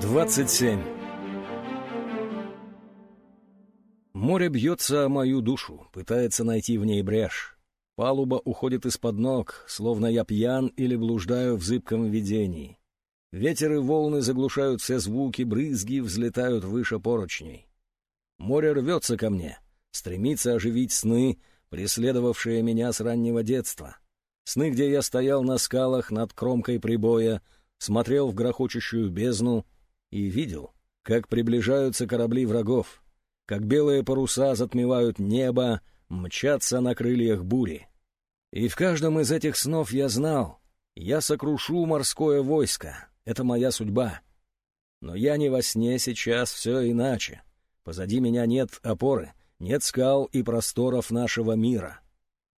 27. Море бьется о мою душу, пытается найти в ней брешь. Палуба уходит из-под ног, словно я пьян или блуждаю в зыбком видении. Ветер и волны заглушают все звуки, брызги взлетают выше поручней. Море рвется ко мне, стремится оживить сны, преследовавшие меня с раннего детства. Сны, где я стоял на скалах над кромкой прибоя, смотрел в грохочущую бездну и видел, как приближаются корабли врагов, как белые паруса затмевают небо, мчатся на крыльях бури. И в каждом из этих снов я знал, я сокрушу морское войско, это моя судьба. Но я не во сне сейчас, все иначе. Позади меня нет опоры, нет скал и просторов нашего мира.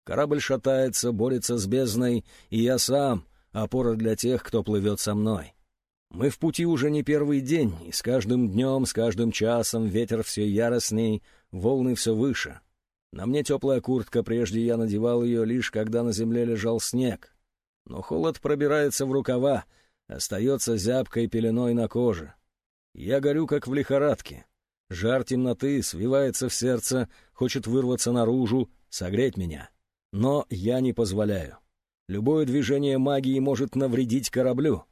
Корабль шатается, борется с бездной, и я сам — опора для тех, кто плывет со мной. Мы в пути уже не первый день, и с каждым днем, с каждым часом ветер все яростней, волны все выше. На мне теплая куртка, прежде я надевал ее лишь, когда на земле лежал снег. Но холод пробирается в рукава, остается зябкой пеленой на коже. Я горю, как в лихорадке. Жар темноты свивается в сердце, хочет вырваться наружу, согреть меня. Но я не позволяю. Любое движение магии может навредить кораблю.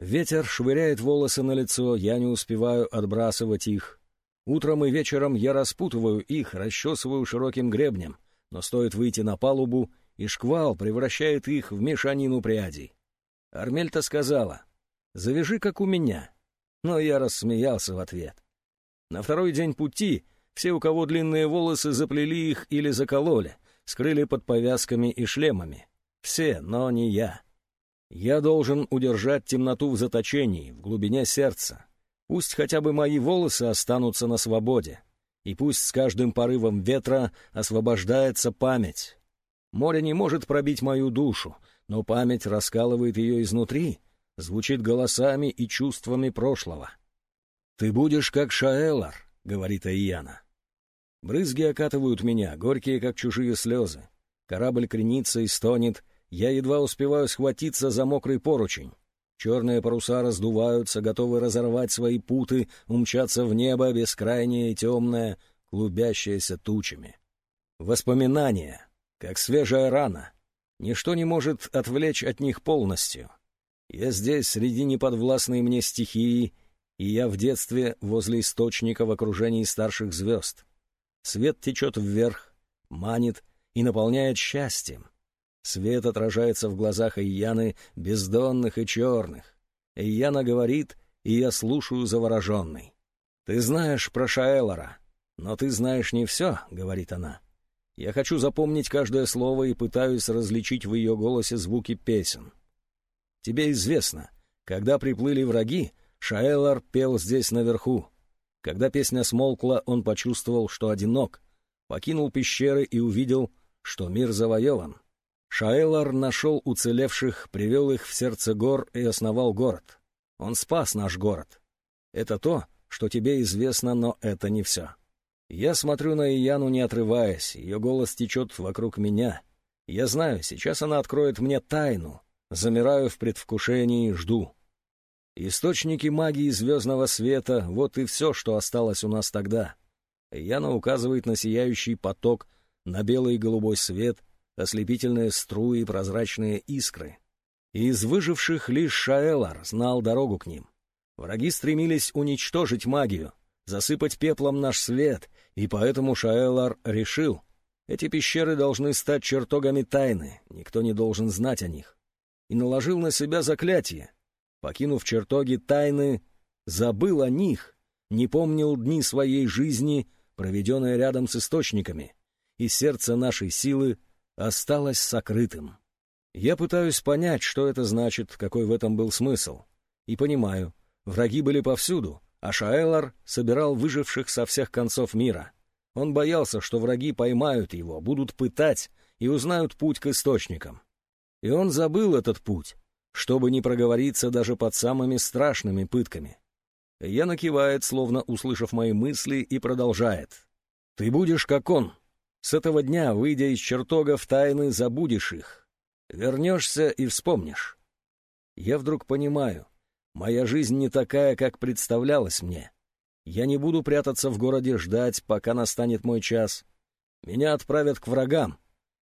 Ветер швыряет волосы на лицо, я не успеваю отбрасывать их. Утром и вечером я распутываю их, расчесываю широким гребнем, но стоит выйти на палубу, и шквал превращает их в мешанину прядей. Армельта сказала, «Завяжи, как у меня». Но я рассмеялся в ответ. На второй день пути все, у кого длинные волосы, заплели их или закололи, скрыли под повязками и шлемами. Все, но не я. Я должен удержать темноту в заточении, в глубине сердца. Пусть хотя бы мои волосы останутся на свободе. И пусть с каждым порывом ветра освобождается память. Море не может пробить мою душу, но память раскалывает ее изнутри, звучит голосами и чувствами прошлого. «Ты будешь как Шаэлар», — говорит Айяна. Брызги окатывают меня, горькие, как чужие слезы. Корабль кренится и стонет, я едва успеваю схватиться за мокрый поручень. Черные паруса раздуваются, готовы разорвать свои путы, умчаться в небо, бескрайнее и темное, клубящееся тучами. Воспоминания, как свежая рана. Ничто не может отвлечь от них полностью. Я здесь, среди неподвластной мне стихии, и я в детстве возле источника в окружении старших звезд. Свет течет вверх, манит и наполняет счастьем. Свет отражается в глазах Ияны, бездонных и черных. Ияна говорит, и я слушаю завороженный. «Ты знаешь про Шаэлора, но ты знаешь не все», — говорит она. Я хочу запомнить каждое слово и пытаюсь различить в ее голосе звуки песен. Тебе известно, когда приплыли враги, Шаэлор пел здесь наверху. Когда песня смолкла, он почувствовал, что одинок, покинул пещеры и увидел, что мир завоеван. Шаэлар нашел уцелевших, привел их в сердце гор и основал город. Он спас наш город. Это то, что тебе известно, но это не все. Я смотрю на Ияну, не отрываясь, ее голос течет вокруг меня. Я знаю, сейчас она откроет мне тайну. Замираю в предвкушении жду. Источники магии звездного света — вот и все, что осталось у нас тогда. Яна указывает на сияющий поток, на белый и голубой свет — ослепительные струи, прозрачные искры. Из выживших лишь Шаэлар знал дорогу к ним. Враги стремились уничтожить магию, засыпать пеплом наш свет, и поэтому Шаэлар решил, эти пещеры должны стать чертогами тайны, никто не должен знать о них. И наложил на себя заклятие. Покинув чертоги тайны, забыл о них, не помнил дни своей жизни, проведенные рядом с источниками, и сердце нашей силы — осталось сокрытым. Я пытаюсь понять, что это значит, какой в этом был смысл. И понимаю, враги были повсюду, а Шаэлар собирал выживших со всех концов мира. Он боялся, что враги поймают его, будут пытать и узнают путь к источникам. И он забыл этот путь, чтобы не проговориться даже под самыми страшными пытками. Я накивает, словно услышав мои мысли, и продолжает. «Ты будешь как он, с этого дня, выйдя из чертогов тайны, забудешь их. Вернешься и вспомнишь. Я вдруг понимаю, Моя жизнь не такая, как представлялась мне. Я не буду прятаться в городе ждать, пока настанет мой час. Меня отправят к врагам.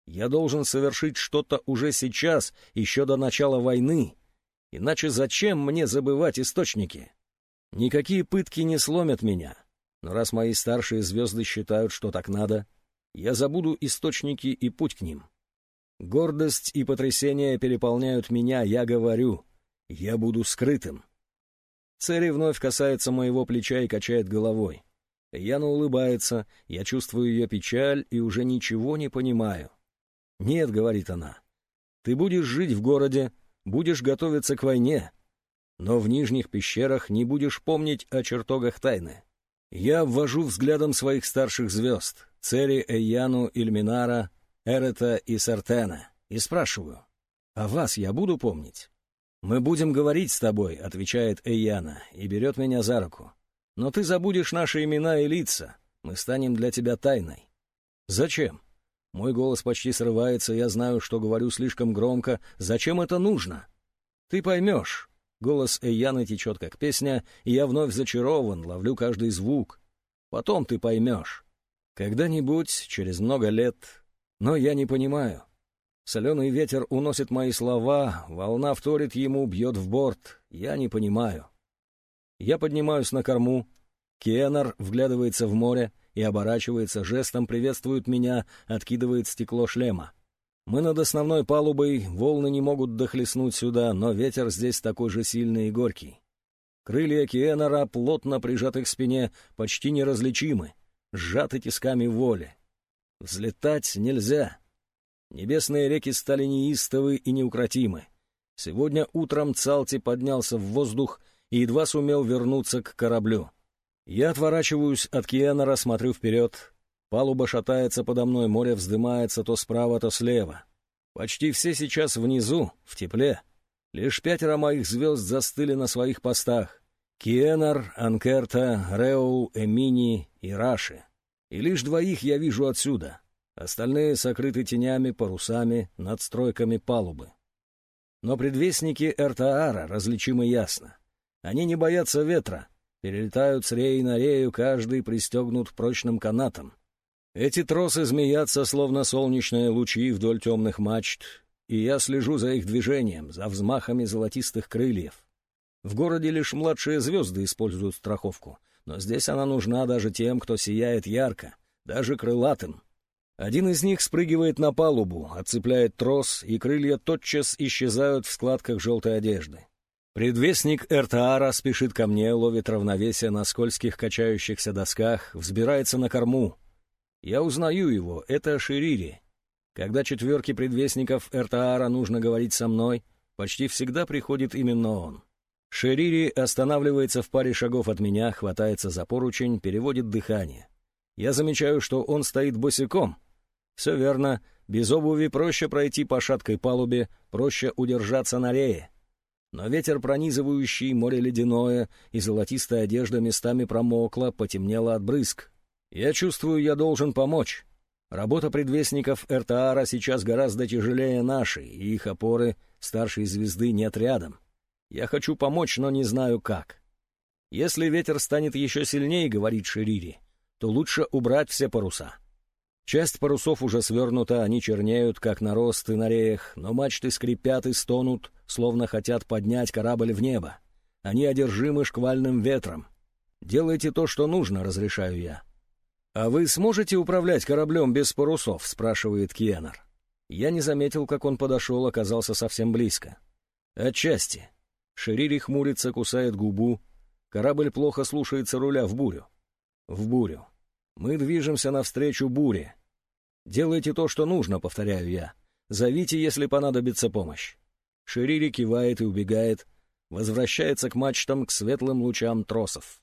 Я должен совершить что-то уже сейчас, еще до начала войны. Иначе зачем мне забывать источники? Никакие пытки не сломят меня. Но раз мои старшие звезды считают, что так надо, я забуду источники и путь к ним. Гордость и потрясение переполняют меня, я говорю, я буду скрытым. Цери вновь касается моего плеча и качает головой. Яна улыбается, я чувствую ее печаль и уже ничего не понимаю. «Нет», — говорит она, — «ты будешь жить в городе, будешь готовиться к войне, но в нижних пещерах не будешь помнить о чертогах тайны. Я обвожу взглядом своих старших звезд, Цери, Эйяну, Ильминара, Эрета и Сартена, и спрашиваю, а вас я буду помнить? «Мы будем говорить с тобой», — отвечает Эйяна и берет меня за руку. «Но ты забудешь наши имена и лица. Мы станем для тебя тайной». «Зачем?» Мой голос почти срывается, я знаю, что говорю слишком громко. «Зачем это нужно?» «Ты поймешь». Голос Эйяны течет как песня, и я вновь зачарован, ловлю каждый звук. Потом ты поймешь. Когда-нибудь, через много лет. Но я не понимаю. Соленый ветер уносит мои слова, волна вторит ему, бьет в борт. Я не понимаю. Я поднимаюсь на корму. Кеннер вглядывается в море и оборачивается, жестом приветствует меня, откидывает стекло шлема. Мы над основной палубой, волны не могут дохлестнуть сюда, но ветер здесь такой же сильный и горький. Крылья Киэнера, плотно прижаты к спине, почти неразличимы, сжаты тисками воли. Взлетать нельзя. Небесные реки стали неистовы и неукротимы. Сегодня утром Цалти поднялся в воздух и едва сумел вернуться к кораблю. Я отворачиваюсь от Киэнера, смотрю вперед. Палуба шатается подо мной, море вздымается то справа, то слева. Почти все сейчас внизу, в тепле. Лишь пятеро моих звезд застыли на своих постах. Киенар, Анкерта, Реул, Эмини и Раши. И лишь двоих я вижу отсюда. Остальные сокрыты тенями, парусами, надстройками палубы. Но предвестники Эртаара различимы ясно. Они не боятся ветра, перелетают с реи на рею, каждый пристегнут прочным канатом. Эти тросы змеятся, словно солнечные лучи вдоль темных мачт, и я слежу за их движением, за взмахами золотистых крыльев. В городе лишь младшие звезды используют страховку, но здесь она нужна даже тем, кто сияет ярко, даже крылатым. Один из них спрыгивает на палубу, отцепляет трос, и крылья тотчас исчезают в складках желтой одежды. Предвестник Эртаара спешит ко мне, ловит равновесие на скользких качающихся досках, взбирается на корму. Я узнаю его, это Ширири. Когда четверке предвестников Эртаара нужно говорить со мной, почти всегда приходит именно он. Ширири останавливается в паре шагов от меня, хватается за поручень, переводит дыхание. Я замечаю, что он стоит босиком, все верно, без обуви проще пройти по шаткой палубе, проще удержаться на рее. Но ветер, пронизывающий море ледяное, и золотистая одежда местами промокла, потемнела от брызг. Я чувствую, я должен помочь. Работа предвестников РТАРа сейчас гораздо тяжелее нашей, и их опоры старшей звезды нет рядом. Я хочу помочь, но не знаю как. Если ветер станет еще сильнее, говорит Ширири, то лучше убрать все паруса. Часть парусов уже свернута, они чернеют, как наросты на реях, но мачты скрипят и стонут, словно хотят поднять корабль в небо. Они одержимы шквальным ветром. «Делайте то, что нужно», — разрешаю я. «А вы сможете управлять кораблем без парусов?» — спрашивает Киенар. Я не заметил, как он подошел, оказался совсем близко. «Отчасти». Ширири хмурится, кусает губу. Корабль плохо слушается руля в бурю. В бурю. Мы движемся навстречу буре. Делайте то, что нужно, повторяю я. Зовите, если понадобится помощь. Ширири кивает и убегает, возвращается к мачтам, к светлым лучам тросов.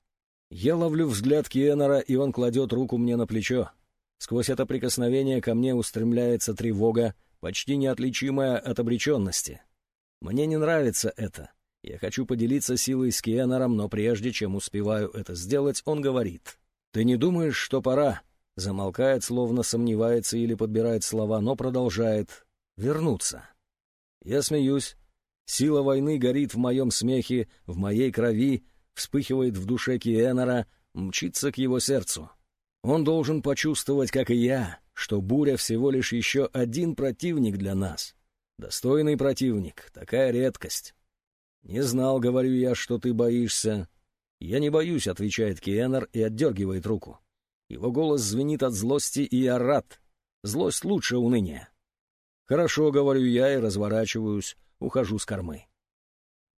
Я ловлю взгляд Киенера, и он кладет руку мне на плечо. Сквозь это прикосновение ко мне устремляется тревога, почти неотличимая от обреченности. Мне не нравится это. Я хочу поделиться силой с Киенером, но прежде чем успеваю это сделать, он говорит. «Ты не думаешь, что пора?» Замолкает, словно сомневается или подбирает слова, но продолжает. «Вернуться». Я смеюсь. Сила войны горит в моем смехе, в моей крови, вспыхивает в душе Киэнера, мчится к его сердцу. Он должен почувствовать, как и я, что буря всего лишь еще один противник для нас. Достойный противник, такая редкость. «Не знал, — говорю я, — что ты боишься». «Я не боюсь», — отвечает Киэнер и отдергивает руку. Его голос звенит от злости, и я рад. Злость лучше уныния. «Хорошо», — говорю я и разворачиваюсь, ухожу с кормы.